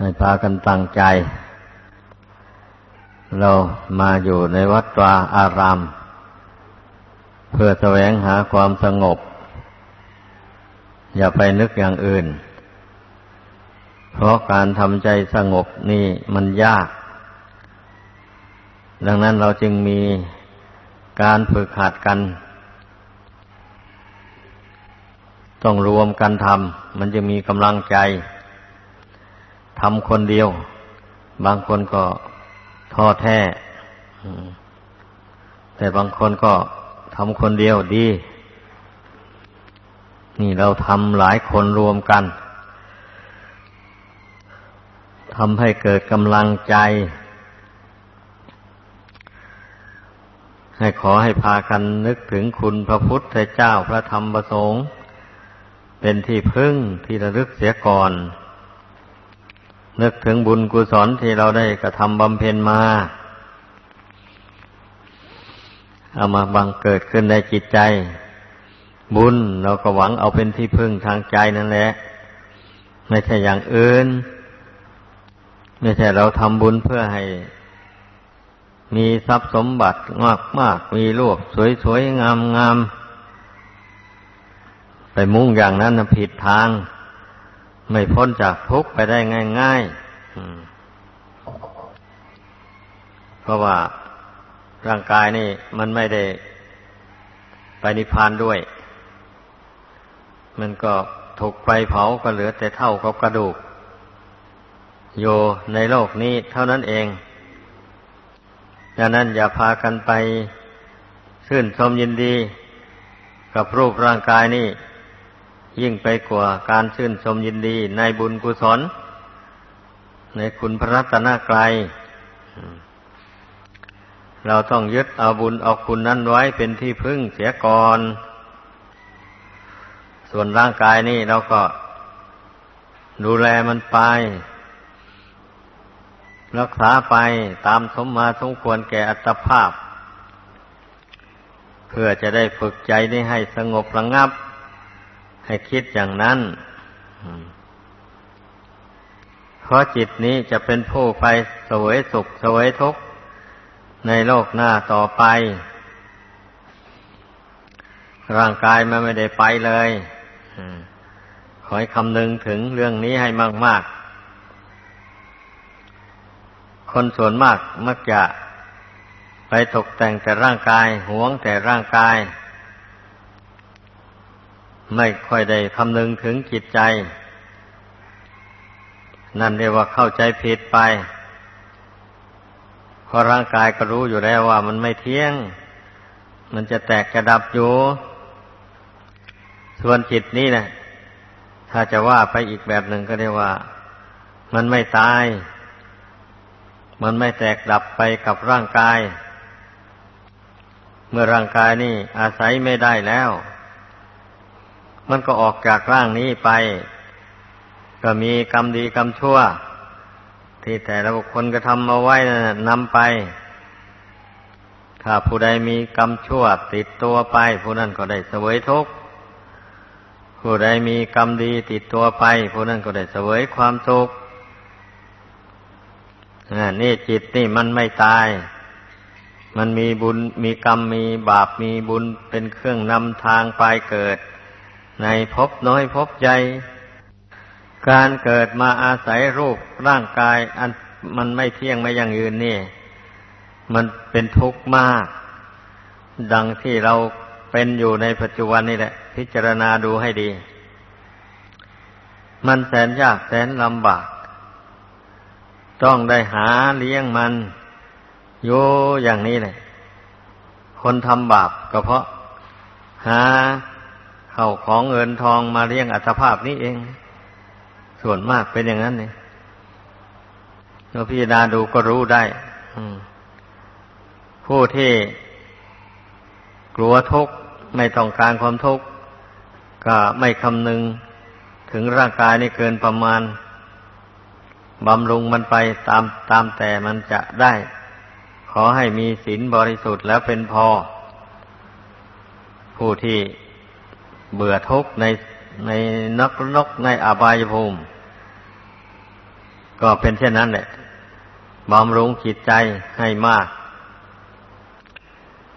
ให้พากันตั้งใจ เรามาอยู่ในวัดวาอาราม เพื่อแสวงหาความสงบ อย่าไปนึกอย่างอื่น เพราะการทำใจสงบนี่มันยาก ดังนั้นเราจึงมีการฝึกหัดกัน ต้องรวมกันทำมันจะมีกำลังใจ ทำคนเดียว บางคนก็ท้อแท้แต่บางคนก็ทำคนเดียวดี นี่เราทำหลายคนรวมกันทำให้เกิดกำลังใจ ให้ขอให้พากันนึกถึงคุณพระพุทธเจ้าพระธรรมประสงค์เป็นที่พึ่งที่ระลึกเสียก่อน นึกถึงบุญกุศลที่เราได้กระทำบำเพ็ญมา เอามาบังเกิดขึ้นในจิตใจ บุญเราก็หวังเอาเป็นที่พึ่งทางใจนั่นแหละ ไม่ใช่อย่างอื่น ไม่ใช่เราทำบุญเพื่อให้ มีทรัพย์สมบัติมากมากมีรูปสวยๆงามๆไปมุ่งอย่างนั้นผิดทาง ไม่พ้นจากทุกข์ไปได้ง่ายๆเพราะว่าร่างกายนี่มันไม่ได้ไปนิพพานด้วย มันก็ถูกไฟเผาก็เหลือแต่เท่ากับกระดูก โยในโลกนี้เท่านั้นเองดังนั้นอย่าพากันไปชื่นชมยินดี กับรูปร่างกายนี่ ยิ่งไปกว่าการชื่นชมยินดีในบุญกุศล ในคุณพระรัตนกรัยเราต้องยึดเอาบุญเอาคุณนั้นไว้เป็นที่พึ่งเสียก่อน ส่วนร่างกายนี่เราก็ดูแลมันไป รักษาไปตามสมมาสมควรแก่อัตภาพ เพื่อจะได้ฝึกใจนี้ให้สงบระงับ ให้คิดอย่างนั้น เพราะจิตนี้จะเป็นผู้ไปสวยสุขสวยทุกข์ในโลกหน้าต่อไป ร่างกายมันไม่ได้ไปเลยขอให้คำนึงถึงเรื่องนี้ให้มาก ๆ คนส่วนมากมักจะไปตกแต่งแต่ร่างกายหวงแต่ร่างกาย ไม่ค่อยได้คำนึงถึงจิตใจ นั่นเรียกว่าเข้าใจผิดไปเพราะร่างกายก็รู้อยู่แล้วว่ามันไม่เที่ยง มันจะแตกจะดับอยู่ส่วนจิตนี้นะถ้าจะว่าไปอีกแบบหนึ่งก็เรียกว่า มันไม่ตาย มันไม่แตกดับไปกับร่างกาย เมื่อร่างกายนี่อาศัยไม่ได้แล้ว มันก็ออกจากร่างนี้ไป ก็มีกรรมดีกรรมชั่ว ที่แต่ละบุคคลกระทำมาไว้นำไป ถ้าผู้ใดมีกรรมชั่วติดตัวไป ผู้นั้นก็ได้เสวยทุกข์ผู้ใดมีกรรมดีติดตัวไป ผู้นั้นก็ได้เสวยความสุขนี่จิตนี่มันไม่ตาย มันมีบุญมีกรรมมีบาปมีบุญเป็นเครื่องนำทางไปเกิด ในภพน้อยภพใหญ่ การเกิดมาอาศัยรูปร่างกาย อันมันไม่เที่ยงไม่ยั่งยืนนี่ มันเป็นทุกข์มาก ดังที่เราเป็นอยู่ในปัจจุบันนี่แหละ พิจารณาดูให้ดี มันแสนยากแสนลำบาก ต้องได้หาเลี้ยงมันโยอย่างนี้เลยคนทำบาปก็เพราะ หา เข้าของเงินทองมาเลี้ยงอัตภาพนี้เอง ส่วนมากเป็นอย่างนั้นเนี่ยเราพิจารณาดูก็รู้ได้ผู้ที่กลัวทุกข์ไม่ต้องการความทุกข์ก็ไม่คำนึงถึงร่างกายนี่เกินประมาณบำรุงมันไปตามตามแต่มันจะได้ ขอให้มีศีลบริสุทธิ์แล้วเป็นพอ ผู้ที่ เบื่อทุกข์ในในนกนกในอบายภูมิ ก็เป็นเช่นนั้นแหละบำรุงจิตใจให้มาก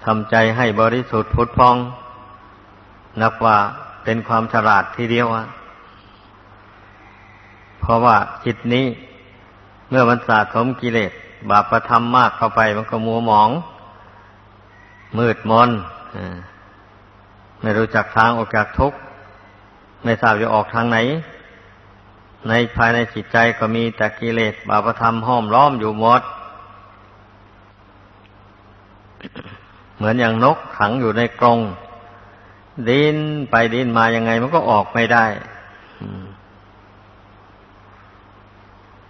ทำใจให้บริสุทธิ์พุทธพอง นับว่าเป็นความฉลาดทีเดียวอะเพราะว่าจิตนี้ เมื่อมันสะสมกิเลส บาปประทำมากเข้าไปมันก็มัวหมอง มืดมน ไม่รู้จักทางออกจากทุกข์ไม่ทราบจะออกทางไหน ในภายในจิตใจก็มีแต่กิเลสบาปธรรมห้อมล้อมอยู่หมด เหมือนอย่างนกขังอยู่ในกรงดินไปดินมายังไงมันก็ออกไม่ได้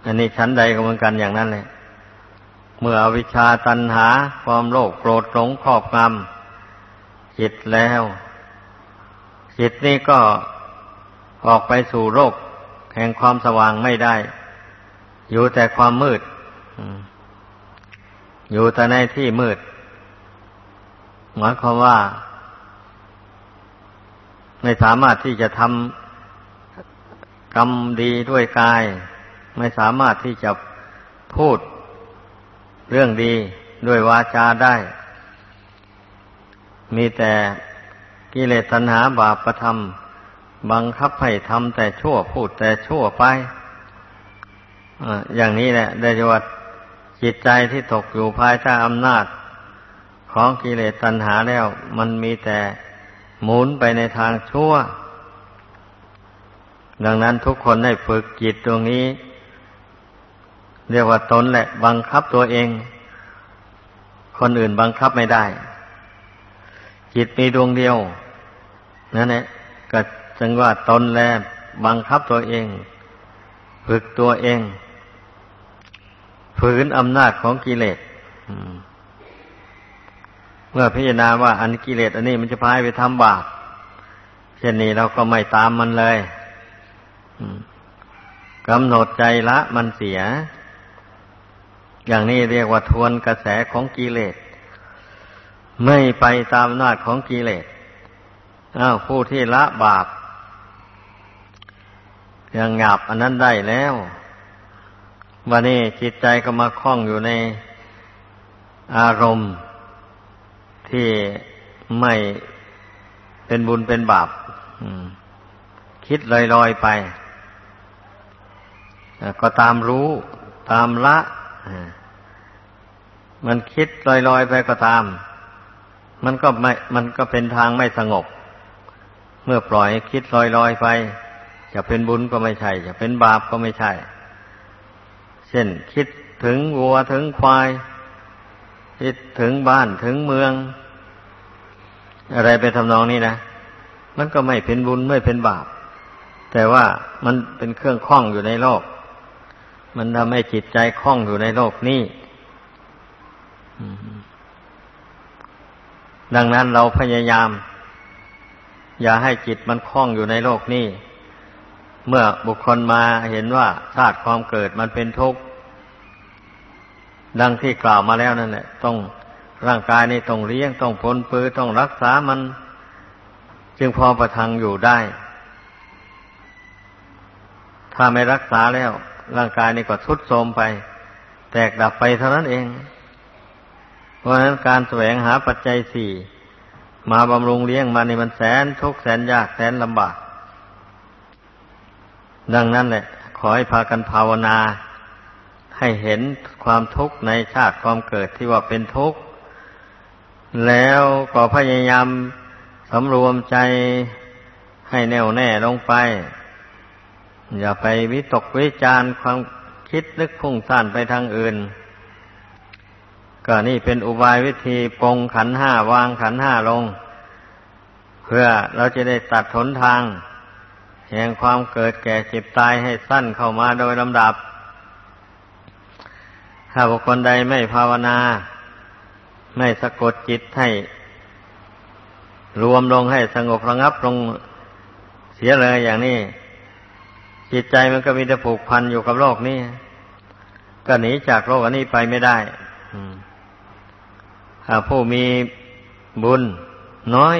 อันนี้ชั้นใดก็เหมือนกันอย่างนั้นเลยเมื่ออวิชชาตันหาความโลภโกรธหลงครอบงำจิตแล้ว จิตนี้ก็ออกไปสู่โลกแห่งความสว่างไม่ได้ อยู่แต่ความมืด อยู่แต่ในที่มืด หมายความว่า ไม่สามารถที่จะทำกรรมดีด้วยกาย ไม่สามารถที่จะพูดเรื่องดีด้วยวาจาได้ มีแต่ กิเลสตัณหาบาปประทำบังคับให้ทำแต่ชั่วพูดแต่ชั่วไปอย่างนี้แหละได้จว่าจิตใจที่ตกอยู่ภายใต้อำนาจ ของกิเลสตัณหาแล้ว มันมีแต่หมุนไปในทางชั่ว ดังนั้นทุกคนได้ฝึกจิตตรงนี้ เรียกว่าตนแหละ บังคับตัวเอง คนอื่นบังคับไม่ได้ จิตมีดวงเดียว นั่นแหละก็จึงว่าตนแลบังคับตัวเอง ฝึกตัวเอง ฝืนอำนาจของกิเลสเมื่อพิจารณาว่าอันกิเลสอันนี้มันจะพายไปทำบาปเช่นนี้เราก็ไม่ตามมันเลยกำหนดใจละมันเสีย อย่างนี้เรียกว่าทวนกระแสของกิเลส ไม่ไปตามนาจของกิเลส อ้าวผู้ที่ละบาปยังหยาบอันนั้นได้แล้ววันนี้จิตใจก็มาคล้องอยู่ในอารมณ์ ที่ไม่เป็นบุญเป็นบาปคิดลอยๆไป ก็ตามรู้ตามละมันคิดลอยๆไปก็ตาม มันก็ไม่ มันก็เป็นทางไม่สงบ เมื่อปล่อยคิดลอยๆไป จะเป็นบุญก็ไม่ใช่ จะเป็นบาปก็ไม่ใช่ เช่นคิดถึงวัวถึงควาย คิดถึงบ้านถึงเมือง อะไรไปทำนองนี้นะมันก็ไม่เป็นบุญไม่เป็นบาป แต่ว่ามันเป็นเครื่องคล้องอยู่ในโลก มันทำให้จิตใจคล่องอยู่ในโลกนี้ดังนั้นเราพยายาม อย่าให้จิตมันคล่องอยู่ในโลกนี้เมื่อบุคคลมาเห็นว่าชาติความเกิดมันเป็นทุกข์ดังที่กล่าวมาแล้วนั่นแหละต้องร่างกายนี่ต้องเลี้ยงต้องพลปือต้องรักษามัน จึงพอประทังอยู่ได้ ถ้าไม่รักษาแล้ว ร่างกายนี่ก็ทุดโทรมไป แตกดับไปเท่านั้นเอง เพราะฉะนั้นการแสวงหาปัจจัยสี่ มาบำรุงเลี้ยงมานี่มันแสนทุกแสนยากแสนลำบาก ดังนั้นแหละ ขอให้พากันภาวนา ให้เห็นความทุกข์ในชาติความเกิดที่ว่าเป็นทุกข์ แล้วก็พยายามสำรวมใจให้แน่วแน่ลงไป อย่าไปวิตกวิจารความคิดนึกพุ่งซ่านไปทางอื่น ก็นี่เป็นอุบายวิธีปรงขันห้าวางขันห้าลง เพื่อเราจะได้ตัดทนทาง แห่งความเกิดแก่เจ็บตายให้สั้นเข้ามาโดยลำดับ ถ้าบุคคลใดไม่ภาวนา ไม่สะกดจิตให้ รวมลงให้สงบระงับลงเสียเลยอย่างนี้ จิตใจมันก็มีแต่ผูกพันอยู่กับโลกนี้ ก็หนีจากโลกอันนี้ไปไม่ได้หาก ผู้มีบุญน้อย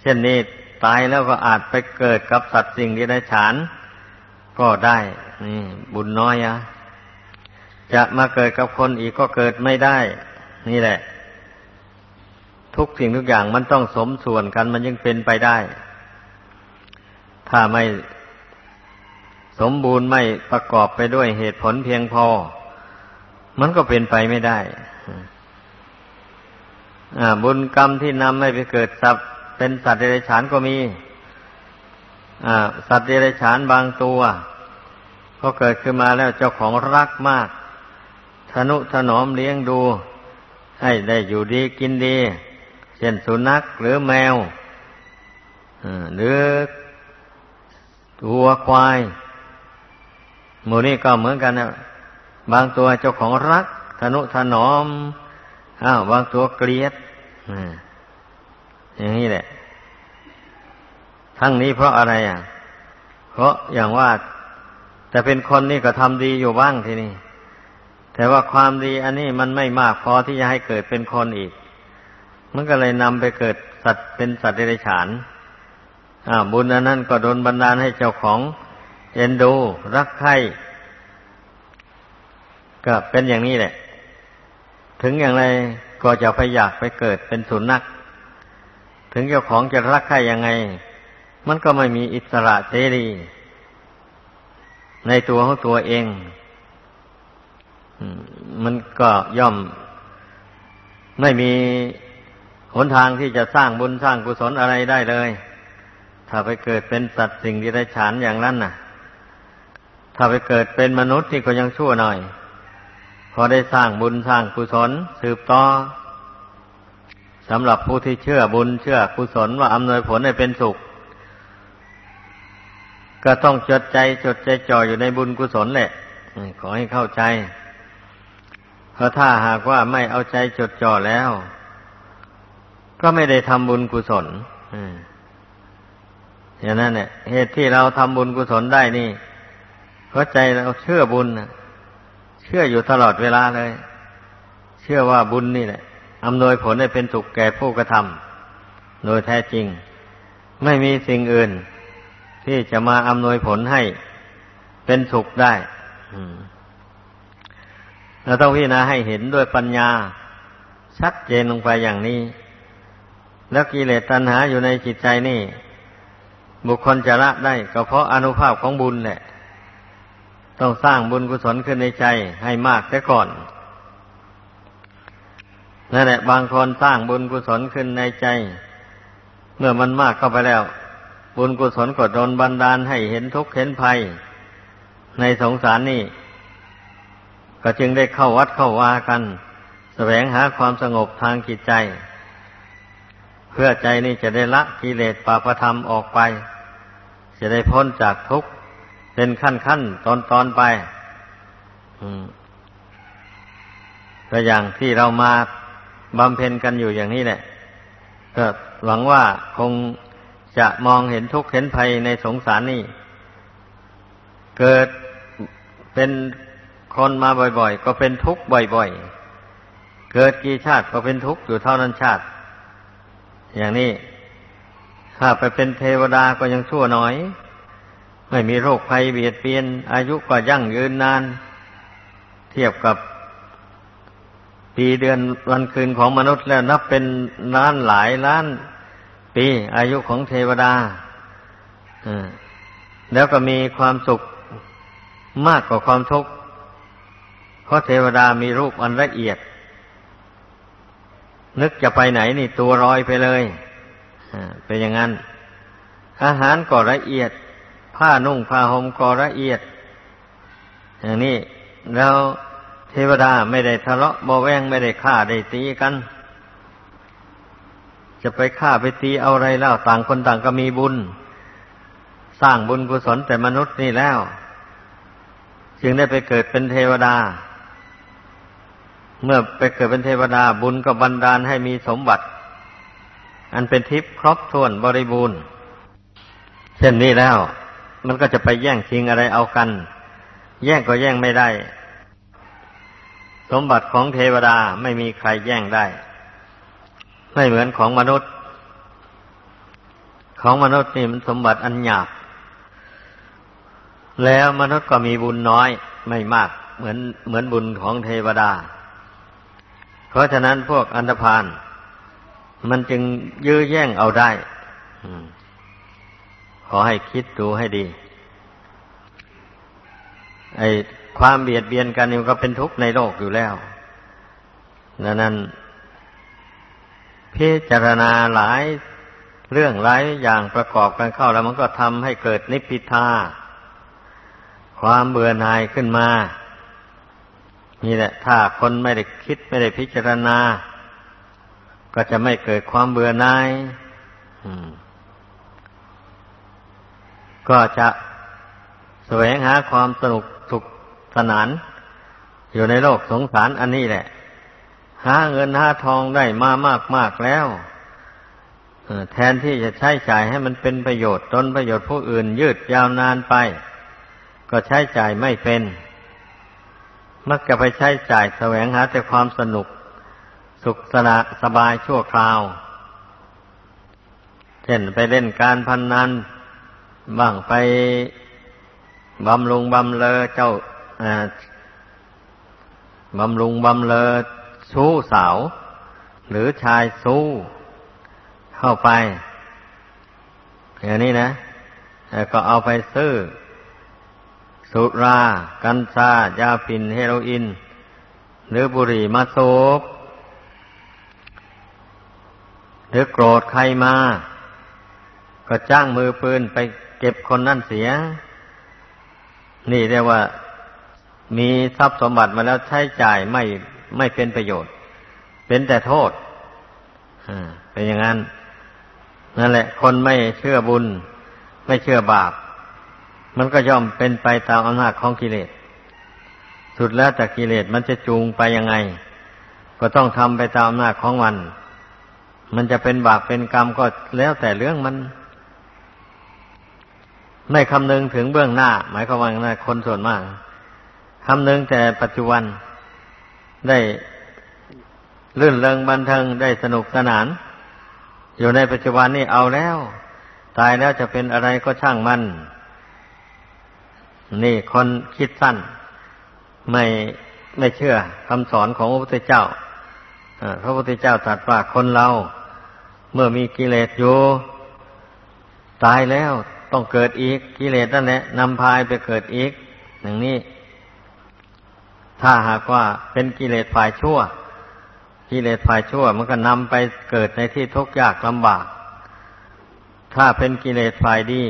เช่นนี้ตายแล้วก็อาจไปเกิดกับสัตว์สิ่งที่ได้ฉาน ก็ได้นี่บุญน้อยอะจะมาเกิดกับคนอีกก็เกิดไม่ได้ นี่แหละ ทุกสิ่งทุกอย่างมันต้องสมส่วนกันมันยังเป็นไปได้ ถ้าไม่สมบูรณ์ไม่ประกอบไปด้วยเหตุผลเพียงพอ มันก็เป็นไปไม่ได้บุญกรรมที่นำให้ไปเกิดสัตว์เป็นสัตว์เดรัจฉานก็มีสัตว์เดรัจฉานบางตัวพอเกิดขึ้นมาแล้วเจ้าของรักมากทนุถนอมเลี้ยงดู ให้ได้อยู่ดีกินดี เช่นสุนัขหรือแมวหรือตัวควายหมูนี่ก็เหมือนกันนะ บางตัวเจ้าของรักทนุถนอมอ้าวบางตัวเกลียดอย่างนี้แหละ ทั้งนี้เพราะอะไรอะ เพราะอย่างว่าแต่เป็นคนนี่ก็ทำดีอยู่บ้างทีนี้แต่ว่าความดีอันนี้มันไม่มากพอที่จะให้เกิดเป็นคนอีก มันก็เลยนำไปเกิดสัตว์เป็นสัตว์เดรัจฉานอ่าบุญอันนั้นก็โดนบันดาลให้เจ้าของเอ็นดู รักใคร่ ก็เป็นอย่างนี้แหละ ถึงอย่างไรก็จะไปอยากไปเกิดเป็นสุนัขถึงเจ้าของจะรักใครยังไง มันก็ไม่มีอิสระเสรี ในตัวของตัวเองมันก็ย่อม ไม่มีหนทางที่จะสร้างบุญสร้างกุศลอะไรได้เลย ถ้าไปเกิดเป็นสัตว์สิ่งที่ได้ฉานอย่างนั้นน่ะ ถ้าไปเกิดเป็นมนุษย์ที่ก็ยังชั่วหน่อย พอได้สร้างบุญสร้างกุศลสืบต่อสำหรับผู้ที่เชื่อบุญเชื่อกุศลว่าอำนวยผลให้เป็นสุข ก็ต้องจดใจจดใจจ่ออยู่ในบุญกุศลแหละขอให้เข้าใจ เพราะถ้าหากว่าไม่เอาใจจดจ่อแล้ว ก็ไม่ได้ทำบุญกุศลอย่างนั้นเนี่ยเหตุที่เราทำบุญกุศลได้นี่เพราะใจเราเชื่อบุญ เชื่ออยู่ตลอดเวลาเลย เชื่อว่าบุญนี่แหละอำนวยผลให้เป็นสุขแก่ผู้กระทำโดยแท้จริง ไม่มีสิ่งอื่น ที่จะมาอำนวยผลให้เป็นสุขได้เราต้องพิจารณาให้เห็นด้วยปัญญา ชัดเจนลงไปอย่างนี้ แล้วกิเลสตัณหาอยู่ในจิตใจนี่ บุคคลจะละได้ก็เพราะอนุภาพของบุญแหละ ต้องสร้างบุญกุศลขึ้นในใจให้มากแต่ก่อนนั่นแหละ บางคนสร้างบุญกุศลขึ้นในใจ เมื่อมันมากเข้าไปแล้ว บุญกุศลก็โดนบันดาลให้เห็นทุกข์เห็นภัย ในสงสารนี่ก็จึงได้เข้าวัดเข้าวากัน แสวงหาความสงบทางจิตใจ เพื่อใจนี่จะได้ละกิเลสปาปธรรมออกไป จะได้พ้นจากทุกข์ เป็นขั้นขั้นตอนตอนไปก็อย่างที่เรามาบำเพ็ญกันอยู่อย่างนี้แหละก็หวังว่าคงจะมองเห็นทุกข์เห็นภัยในสงสารนี่ เกิดเป็นคนมาบ่อยๆ ก็เป็นทุกข์บ่อยๆ เกิดกี่ชาติก็เป็นทุกข์อยู่เท่านั้นชาติ อย่างนี้ ถ้าไปเป็นเทวดาก็ยังชั่วน้อย ไม่มีโรคภัยเบียดเบียน อายุก็ยั่งยืนนาน เทียบกับปีเดือนวันคืนของมนุษย์แล้วนับเป็นล้านหลายล้าน ปีอายุของเทวดาแล้วก็มีความสุขมากกว่าความทุกข์เพราะเทวดามีรูปอันละเอียด นึกจะไปไหนนี่ตัวรอยไปเลยเป็นอย่างนั้น อาหารก็ละเอียด ผ้านุ่งผ้าห่มก็ละเอียด อย่างนี้แล้วเทวดาไม่ได้ทะเลาะบอแวงไม่ได้ฆ่าได้ตีกัน จะไปฆ่าไปตีเอาอะไรแล้วต่างคนต่างก็มีบุญ สร้างบุญกุศลแต่มนุษย์นี่แล้ว จึงได้ไปเกิดเป็นเทวดา เมื่อไปเกิดเป็นเทวดาบุญก็บันดาลให้มีสมบัติ อันเป็นทิพย์ครบถ้วนบริบูรณ์ เช่นนี้แล้ว มันก็จะไปแย่งชิงอะไรเอากัน แย่งก็แย่งไม่ได้ สมบัติของเทวดาไม่มีใครแย่งได้ ไม่เหมือนของมนุษย์ ของมนุษย์นี่มันสมบัติอันหยาบ แล้วมนุษย์ก็มีบุญน้อยไม่มาก เหมือนเหมือนบุญของเทวดา เพราะฉะนั้นพวกอันธพาลมันจึงยื้อแย่งเอาได้ อให้คิดดูให้ดี ไอ้ความเบียดเบียนกันนี่ก็เป็นทุกข์ในโลกอยู่แล้วดังนั้นพิจารณาหลายเรื่องหลายอย่างประกอบกันเข้าแล้วมันก็ทำให้เกิดนิพพิทาความเบื่อหน่ายขึ้นมา นี่แหละ ถ้าคนไม่ได้คิดไม่ได้พิจารณา ก็จะไม่เกิดความเบื่อหน่าย ก็จะแสวงหาความสนุกสุขสนาน อยู่ในโลกสงสารอันนี้แหละ หาเงินหาทองได้มามากมากแล้วแทนที่จะใช้จ่ายให้มันเป็นประโยชน์ตนประโยชน์ผู้อื่นยืดยาวนานไป ก็ใช้จ่ายไม่เป็น มักจะไปใช้จ่ายแสวงหาแต่ความสนุก สุขสนะสบายชั่วคราว เช่นไปเล่นการพนนัน บ้างไปบำรุงบำเลอเจ้าบำรุงบำเลอสู้สาว หรือชายสู้เข้าไปอย่างนี้นะก็เอาไปซื้อ สุรา กัญชายาปินเฮโรอีนหรือบุหรี่มาสูบหรือโกรธใครมา ก็จ้างมือปืนไป เก็บคนนั่นเสีย นี่เรียกว่ามีทรัพย์สมบัติมาแล้วใช้จ่ายไม่ไม่เป็นประโยชน์ เป็นแต่โทษเป็นอย่างนั้น นั่นแหละ คนไม่เชื่อบุญ ไม่เชื่อบาป มันก็ย่อมเป็นไปตามอำนาจของกิเลส สุดแล้วแต่กิเลสมันจะจูงไปยังไง ก็ต้องทำไปตามอำนาจของมัน มันจะเป็นบาปเป็นกรรมก็แล้วแต่เรื่องมัน ไม่คำนึงถึงเบื้องหน้า หมายความว่าคนส่วนมากคำนึงแต่ปัจจุบันได้ลื่นเริงบันเทิงได้สนุกสนาน อยู่ในปัจจุบันนี่เอาแล้ว ตายแล้วจะเป็นอะไรก็ช่างมัน นี่คนคิดสั้น ไม่ไม่เชื่อคำสอนของพระพุทธเจ้าพระพุทธเจ้าตรัสว่าคนเรา เมื่อมีกิเลสอยู่ ตายแล้ว ต้องเกิดอีกกิเลสนั่นแหละนำพายไปเกิดอีกอย่างนี้ ถ้าหากว่าเป็นกิเลสฝ่ายชั่ว กิเลสฝ่ายชั่ว มันก็นำไปเกิดในที่ทุกข์ยากลำบาก ถ้าเป็นกิเลสฝ่ายดี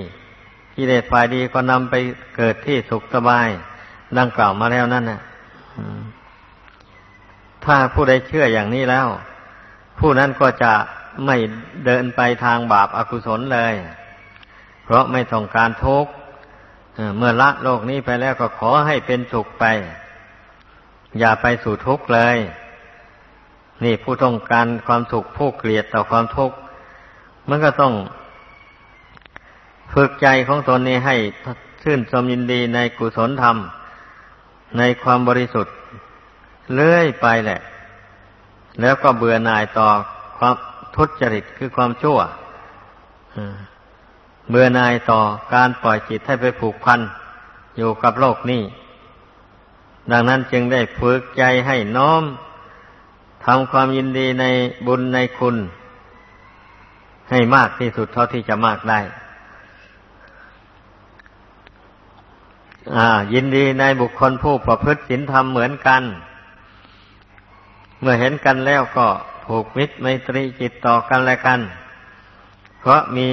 กิเลสฝ่ายดีก็นำไปเกิดที่สุขสบาย ดังกล่าวมาแล้วนั่นนะถ้าผู้ใดเชื่ออย่างนี้แล้ว ผู้นั้นก็จะไม่เดินไปทางบาปอากุศลเลย ราะไม่ต้องการทุกข์เมื่อละโลกนี้ไปแล้วก็ขอให้เป็นสุขไป อย่าไปสู่ทุกข์เลย นี่ผู้ต้องการความสุขผู้เกลียดต่อความทุกข์มันก็ต้องฝึกใจของตนนี้ให้ชื่นชมยินดีในกุศลธรรม ในความบริสุทธิ์เลื่อยไปแหละ แล้วก็เบื่อหน่ายต่อความทุจริตคือความชั่ว เบื่อหน่ายต่อการปล่อยจิตให้ไปผูกพันอยู่กับโลกนี้ดังนั้นจึงได้ฝึกใจให้น้อมทำความยินดีในบุญในคุณ ให้มากที่สุดเท่าที่จะมากได้ ยินดีในบุคคลผู้ประพฤติศีลธรรมเหมือนกัน เมื่อเห็นกันแล้วก็ผูกมิตรไมตรีจิตต่อกันและกัน เพราะมี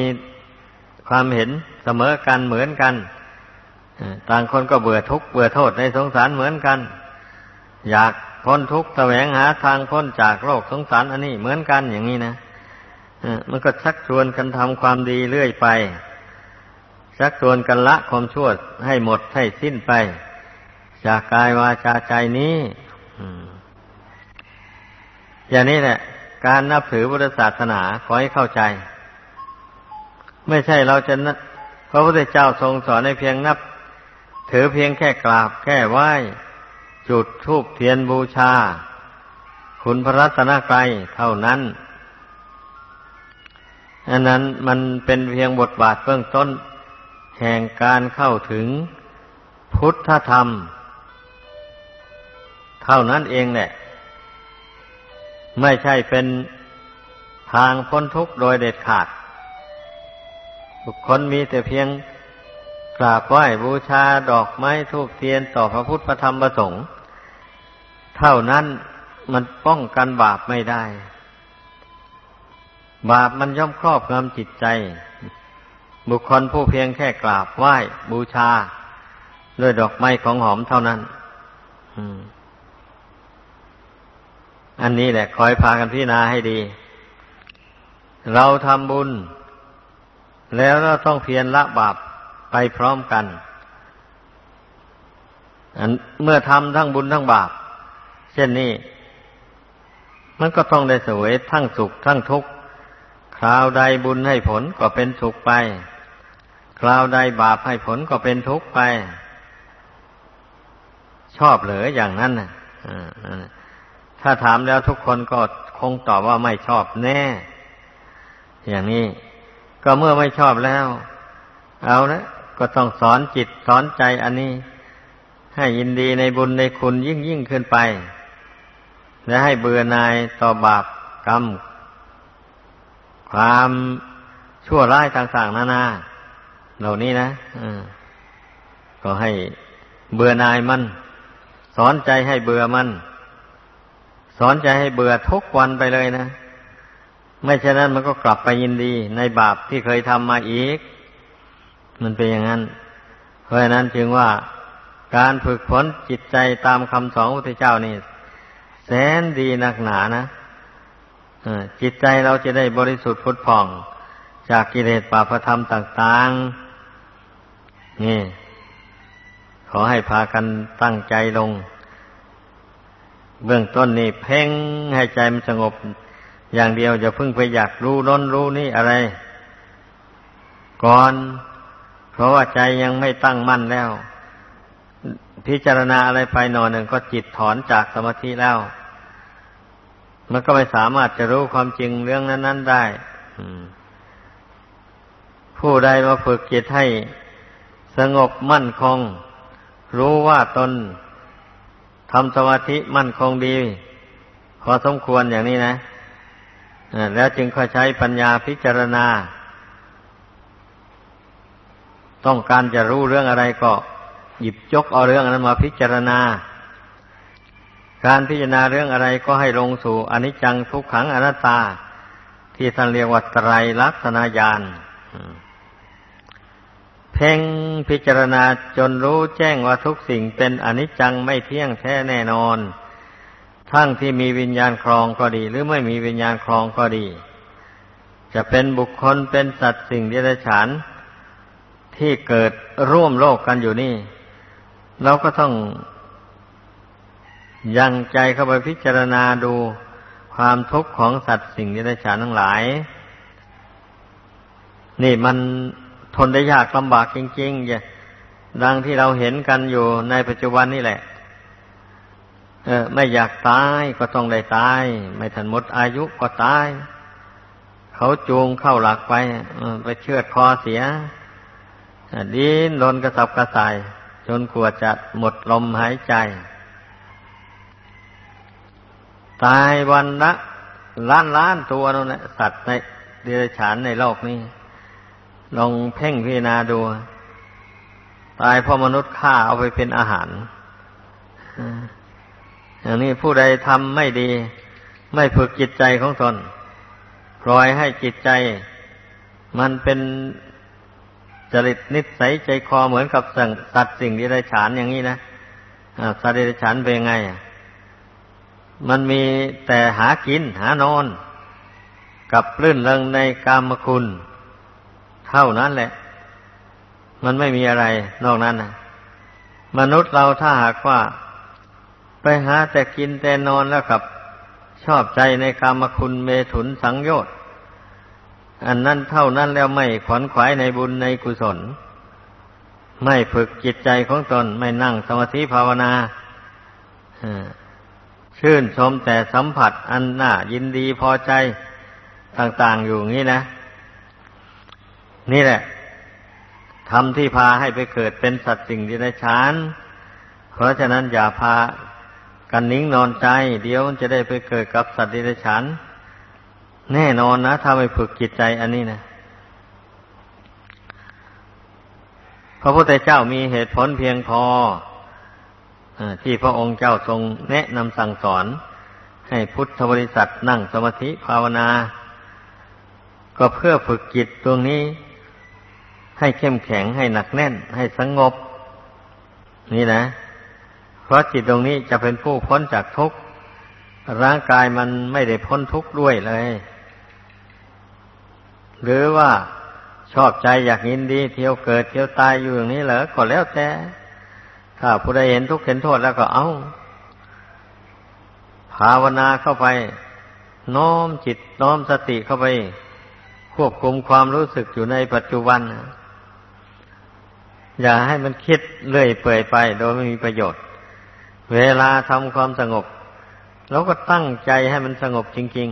ความเห็นเสมอกันเหมือนกันต่างคนก็เบื่อทุกข์เบื่อโทษในสงสารเหมือนกัน อยากพ้นทุกข์แสวงหาทางพ้นจากโลกสงสารอันนี้เหมือนกันอย่างนี้นะมันก็ชักชวนกันทำความดีเรื่อยไป ชักชวนกันละความชั่วให้หมดให้สิ้นไป จากกายวาจาใจนี้อย่างนี้แหละ การนับถือพุทธศาสนาขอให้เข้าใจ ไม่ใช่เราจะนะพระพุทธเจ้าทรงสอนในเพียงนับ ถือเพียงแค่กราบแค่ไหว้ จุดทูบเทียนบูชา คุณพระรัตนกรัยเท่านั้น อันนั้นมันเป็นเพียงบทบาทเบื้องต้น แห่งการเข้าถึงพุทธธรรม เท่านั้นเองแหละ ไม่ใช่เป็นทางพ้นทุกข์โดยเด็ดขาด บุคคลมีแต่เพียงกราบไหว้บูชาดอกไม้ทูบเทียนต่อพระพุทธพระธรรมพระสงฆ์เท่านั้นมันป้องกันบาปไม่ได้ บาปมันย่อมครอบงำจิตใจ บุคคลผู้เพียงแค่กราบไหว้บูชาด้วยดอกไม้ของหอมเท่านั้นอันนี้แหละคอยพากันพิจารณาให้ดี เราทำบุญ แล้วเราต้องเพียรละบาปไปพร้อมกันเมื่อทำทั้งบุญทั้งบาป เช่นนี้ มันก็ต้องได้สวยทั้งสุขทั้งทุกข์ คราวใดบุญให้ผลก็เป็นสุขไป คราวใดบาปให้ผลก็เป็นทุกข์ไป ชอบเหรืออย่างนั้นนะถ้าถามแล้วทุกคนก็คงตอบว่าไม่ชอบแน่ อย่างนี้ ก็เมื่อไม่ชอบแล้ว เอานะก็ต้องสอนจิตสอนใจอันนี้ ให้ยินดีในบุญในคุณยิ่งยิ่งขึ้นไป และให้เบื่อนายต่อบาปกรรม ความชั่วร้ายต่างๆนานา เหล่านี้นะก็ให้เบื่อนายมัน สอนใจให้เบื่อมัน สอนใจให้เบื่อทุกวันไปเลยนะ ไม่เช่นนั้นมันก็กลับไปยินดี ในบาปที่เคยทำมาอีก มันเป็นอย่างนั้น เพราะฉะนั้นจึงว่าการฝึกฝนจิตใจตามคำสอนพระพุทธเจ้านี่ แสนดีนักหนานะจิตใจเราจะได้บริสุทธิ์พุทธผ่อง จากกิเลสปาปธรรมต่างๆ นี่ ขอให้พากันตั้งใจลง เบื้องต้นนี่เพ่งให้ใจมันสงบ อย่างเดียวจะพึ่งไปอยากรู้น้นรู้นี่อะไร ก่อน เพราะว่าใจยังไม่ตั้งมั่นแล้ว พิจารณาอะไรไปหน่อยหนึ่งก็จิตถอนจากสมาธิแล้ว มันก็ไม่สามารถจะรู้ความจริงเรื่องนั้น ๆ ได้ผู้ใดมาฝึกจิตให้สงบมั่นคง รู้ว่าตนทำสมาธิมั่นคงดี พอสมควรอย่างนี้นะ แล้วจึงค่อยใช้ปัญญาพิจารณา ต้องการจะรู้เรื่องอะไรก็หยิบยกเอาเรื่องนั้นมาพิจารณา การพิจารณาเรื่องอะไรก็ให้ลงสู่อนิจจังทุกขังอนัตตา ที่ท่านเรียกว่าไตรลักษณญาณเพ่งพิจารณาจนรู้แจ้งว่าทุกสิ่งเป็นอนิจจังไม่เที่ยงแท้แน่นอน ทั้งที่มีวิญญาณครองก็ดี หรือไม่มีวิญญาณครองก็ดี จะเป็นบุคคลเป็นสัตว์สิ่งเดรัจฉานที่เกิดร่วมโลกกันอยู่นี่ เราก็ต้องยังใจเข้าไปพิจารณาดูความทุกข์ของสัตว์สิ่งที่ได้ฉานทั้งหลาย นี่มันทนได้ยากลำบากจริงๆอย่าดังที่เราเห็นกันอยู่ในปัจจุบันนี่แหละ เออ ไม่อยากตายก็ต้องได้ตาย ไม่ทันหมดอายุก็ตาย เขาจูงเข้าหลักไปไปเชือดคอเสียดิ้นรนกระสับกระส่าย จนกลัวจะหมดลมหายใจ ตายวันละล้านล้านตัวนั่นแหละสัตว์ในเดรัจฉานในโลกนี้ ลองเพ่งพิจารณาดู ตายเพราะมนุษย์ฆ่าเอาไปเป็นอาหารอ อย่างนี้ผู้ใดทำไม่ดี ไม่ฝึกจิตใจของตนปล่อยให้จิตใจ มันเป็นจริตนิสัยใจคอเหมือนกับสัตว์สิ่งที่ได้ฉานอย่างนี้นะสัตว์ที่ได้ฉานเป็นไง มันมีแต่หากินหานอน กับลื่นเริงในกามคุณ เท่านั้นแหละ มันไม่มีอะไรนอกนั้นนะมนุษย์เราถ้าหากว่า ไปหาแต่กินแต่นอนแล้วกับ ชอบใจในกามคุณเมถุนสังโยชน์อันนั้นเท่านั้นแล้วไม่ขวนขวายในบุญในกุศล ไม่ฝึกจิตใจของตนไม่นั่งสมาธิภาวนาชื่นชมแต่สัมผัสอันน่ายินดีพอใจต่าง ๆ อยู่งี้นะ นี่แหละทำที่พาให้ไปเกิดเป็นสัตว์สิ่งที่ได้ชานเพราะฉะนั้นอย่าพา กันนิ่งนอนใจ เดี๋ยวจะได้ไปเกิดกับสัตว์ดิเรกชันแน่นอนนะถ้าไม่ฝึกจิตใจอันนี้นะพระพุทธเจ้ามีเหตุผลเพียงพอที่พระองค์เจ้าทรงแนะนำสั่งสอน ให้พุทธบริษัทนั่งสมาธิภาวนา ก็เพื่อฝึกจิตตรงนี้ ให้เข้มแข็งให้หนักแน่น ให้สงบนี่นะ เพราะจิตตรงนี้จะเป็นผู้พ้นจากทุกข์ ร่างกายมันไม่ได้พ้นทุกข์ด้วยเลย หรือว่าชอบใจอยากยินดีเที่ยวเกิดเที่ยวตายอยู่อย่างนี้เหรอก็แล้วแต่ ถ้าผู้ใดเห็นทุกข์เห็นโทษแล้วก็เอาภาวนาเข้าไป น้อมจิตน้อมสติเข้าไป ควบคุมความรู้สึกอยู่ในปัจจุบัน อย่าให้มันคิดเลื่อยเปื่อยไป โดยไม่มีประโยชน์ เวลาทำความสงบเราก็ตั้งใจให้มันสงบจริง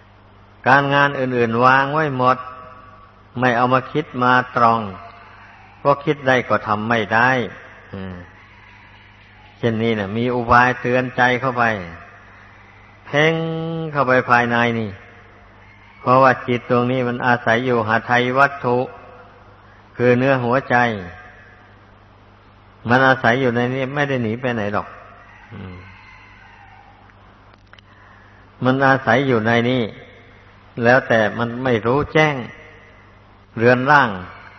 ๆ การงานอื่น ๆ วางไว้หมด ไม่เอามาคิดมาตรอง เพราะคิดได้ก็ทำไม่ได้เช่นนี้นะมีอุบายเตือนใจเข้าไป เพ่งเข้าไปภายในนี่ เพราะว่าจิตตรงนี้มันอาศัยอยู่หาไทยวัตถุ คือเนื้อหัวใจ มันอาศัยอยู่ในนี้ไม่ได้หนีไปไหนหรอก มันอาศัยอยู่ในนี้ แล้วแต่มันไม่รู้แจ้ง เรือนร่าง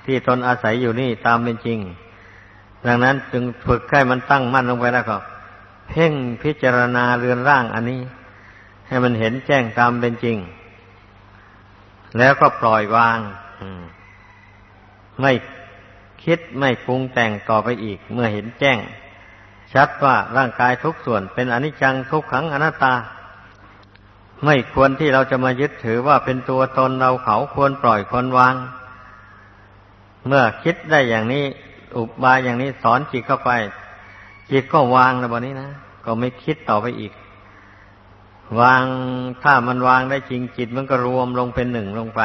ที่ตนอาศัยอยู่นี่ตามเป็นจริง ดังนั้นจึงฝึกให้มันตั้งมั่นลงไปแล้วก็ เพ่งพิจารณาเรือนร่างอันนี้ ให้มันเห็นแจ้งตามเป็นจริง แล้วก็ปล่อยวางไม่คิดไม่ปรุงแต่งต่อไปอีก เมื่อเห็นแจ้ง ชัดว่าร่างกายทุกส่วนเป็นอนิจจังทุกขังอนัตตา ไม่ควรที่เราจะมายึดถือว่าเป็นตัวตนเราเขาควรปล่อยควรวาง เมื่อคิดได้อย่างนี้ อุบายอย่างนี้สอนจิตเข้าไป จิตก็วางแล้วบนี้นะก็ไม่คิดต่อไปอีก วางถ้ามันวางได้จริงจิตมันก็รวมลงเป็นหนึ่งลงไป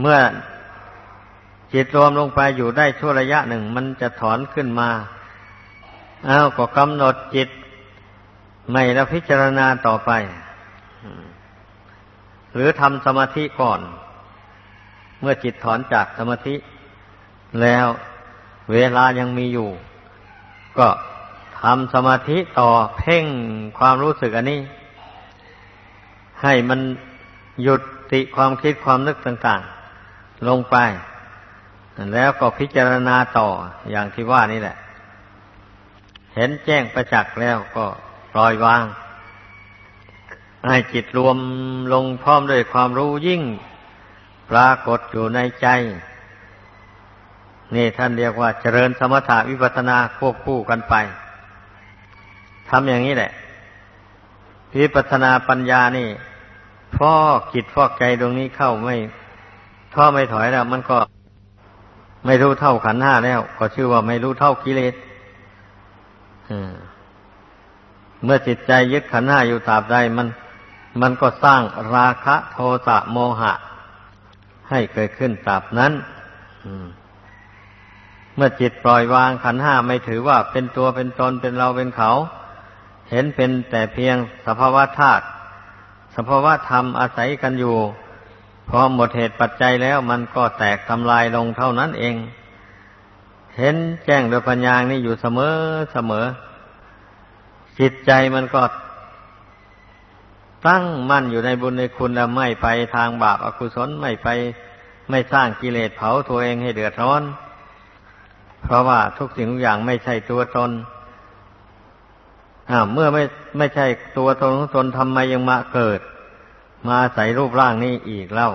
เมื่อ จิตรวมลงไปอยู่ได้ชั่วระยะหนึ่ง มันจะถอนขึ้นมาอ้าวก็กำหนดจิตไม่แล้วพิจารณาต่อไป หรือทำสมาธิก่อน เมื่อจิตถอนจากสมาธิ แล้วเวลายังมีอยู่ ก็ทำสมาธิต่อเพ่งความรู้สึกอันนี้ ให้มันหยุดติความคิดความนึกต่าง ๆ ลงไป แล้วก็พิจารณาต่ออย่างที่ว่านี่แหละ เห็นแจ้งประจักษ์แล้วก็ปล่อยวางให้จิตรวมลงพร้อมด้วยความรู้ยิ่ง ปรากฏอยู่ในใจ นี่ท่านเรียกว่าเจริญสมถะวิปัสนาควบคู่กันไปทำอย่างนี้แหละวิปัสนาปัญญานี่ฟอกจิตฟอกใจตรงนี้เข้าไม่ท่อไม่ถอยแล้วมันก็ ไม่รู้เท่าขันห้าแล้ว ก็ชื่อว่าไม่รู้เท่ากิเลสเมื่อจิตใจยึดขันห้าอยู่ตราบใดมัน มันก็สร้างราคะโทสะโมหะ ให้เกิดขึ้นตราบนั้นเมื่อจิตปล่อยวางขันห้าไม่ถือว่าเป็นตัวเป็นตนเป็นเราเป็นเขา เห็นเป็นแต่เพียงสภาวะธาตุสภาวะธรรมอาศัยกันอยู่ พอหมดเหตุปัจจัยแล้วมันก็แตกทำลายลงเท่านั้นเอง เห็นแจ้งโดยปัญญานี่อยู่เสมอเสมอ จิตใจมันก็ตั้งมั่นอยู่ในบุญในคุณแล้วไม่ไปทางบาปอกุศลไม่ไปไม่สร้างกิเลสเผาตัวเองให้เดือดร้อน เพราะว่าทุกสิ่งทุกอย่างไม่ใช่ตัวตนเมื่อไม่ไม่ใช่ตัวตนของตนทำไมยังมาเกิด มาใส่รูปร่างนี้อีกเล่า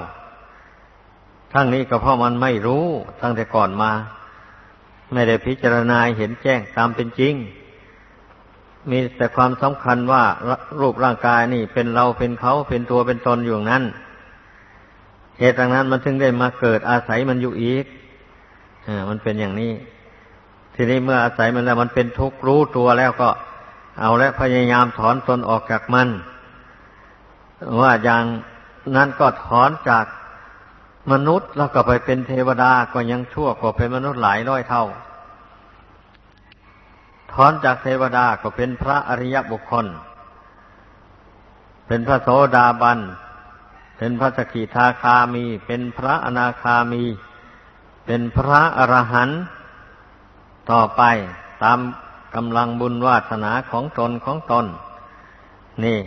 ทั้งนี้ก็เพราะมันไม่รู้ตั้งแต่ก่อนมา ไม่ได้พิจารณาเห็นแจ้งตามเป็นจริง มีแต่ความสำคัญว่ารูปร่างกายนี่เป็นเราเป็นเขาเป็นตัวเป็นตนอยู่นั้นเหตุดังนั้นมันถึงได้มาเกิดอาศัยมันอยู่อีกอ่ามันเป็นอย่างนี้ ทีนี้เมื่ออาศัยมันแล้ว มันเป็นทุกข์รู้ตัวแล้วก็ เอาและพยายามถอนตนออกจากมัน ว่าอย่างนั้นก็ถอนจากมนุษย์แล้วก็ไปเป็นเทวดาก็ยังชั่วกว่าเป็นมนุษย์หลายร้อยเท่า ถอนจากเทวดาก็เป็นพระอริยบุคคล เป็นพระโสดาบัน เป็นพระสกิทาคามี เป็นพระอนาคามี เป็นพระอรหันต์ต่อไปตามกำลังบุญวาสนาของตนของตน นี่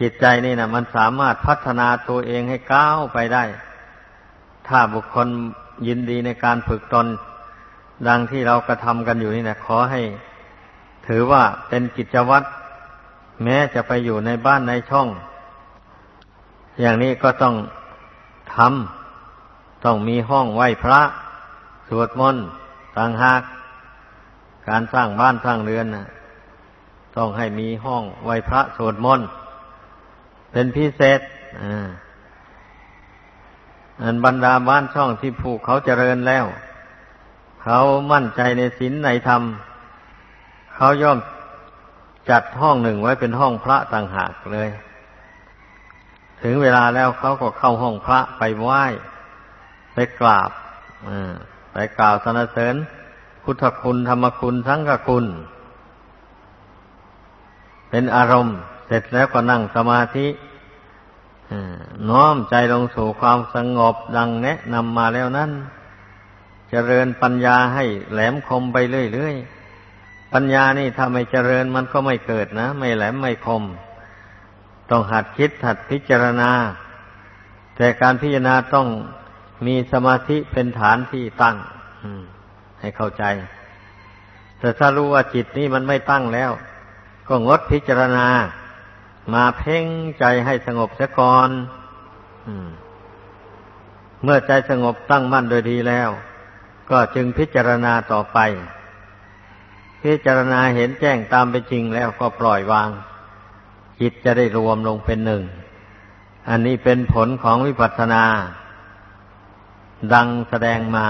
จิตใจนี่นะมันสามารถพัฒนาตัวเองให้ก้าวไปได้ ถ้าบุคคลยินดีในการฝึกตน ดังที่เรากระทำกันอยู่นี่นะขอให้ ถือว่าเป็นกิจวัตรแม้จะไปอยู่ในบ้านในช่อง อย่างนี้ก็ต้องทำต้องมีห้องไหว้พระ สวดมนต์ต่างหาก การสร้างบ้านสร้างเรือนนะต้องให้มีห้องไหว้พระสวดมนต์ เป็นพิเศษอันบรรดาบ้านช่องที่ผูกเขาเจริญแล้ว เขามั่นใจในศีลในธรรม เขาย่อมจัดห้องหนึ่งไว้เป็นห้องพระต่างหากเลย ถึงเวลาแล้วเขาก็เข้าห้องพระไปไหว้ ไปกราบไปกล่าวสรรเสริญพุทธคุณธรรมคุณสังฆคุณ เป็นอารมณ์ เสร็จแล้วก็นั่งสมาธิน้อมใจลงสู่ความสงบดังแนะนำมาแล้วนั้นเจริญปัญญาให้แหลมคมไปเรื่อยๆ ปัญญานี่ถ้าไม่เจริญมันก็ไม่เกิดนะ ไม่แหลมไม่คม ต้องหัดคิดหัดพิจารณา แต่การพิจารณาต้องมีสมาธิเป็นฐานที่ตั้งให้เข้าใจ แต่ถ้ารู้ว่าจิตนี้มันไม่ตั้งแล้ว ก็งดพิจารณา มาเพ่งใจให้สงบสะก่อนเมื่อใจสงบตั้งมั่นโดยดีแล้ว ก็จึงพิจารณาต่อไป พิจารณาเห็นแจ้งตามเป็นจริงแล้วก็ปล่อยวาง จิตจะได้รวมลงเป็นหนึ่ง อันนี้เป็นผลของวิปัสสนา ดังแสดงมา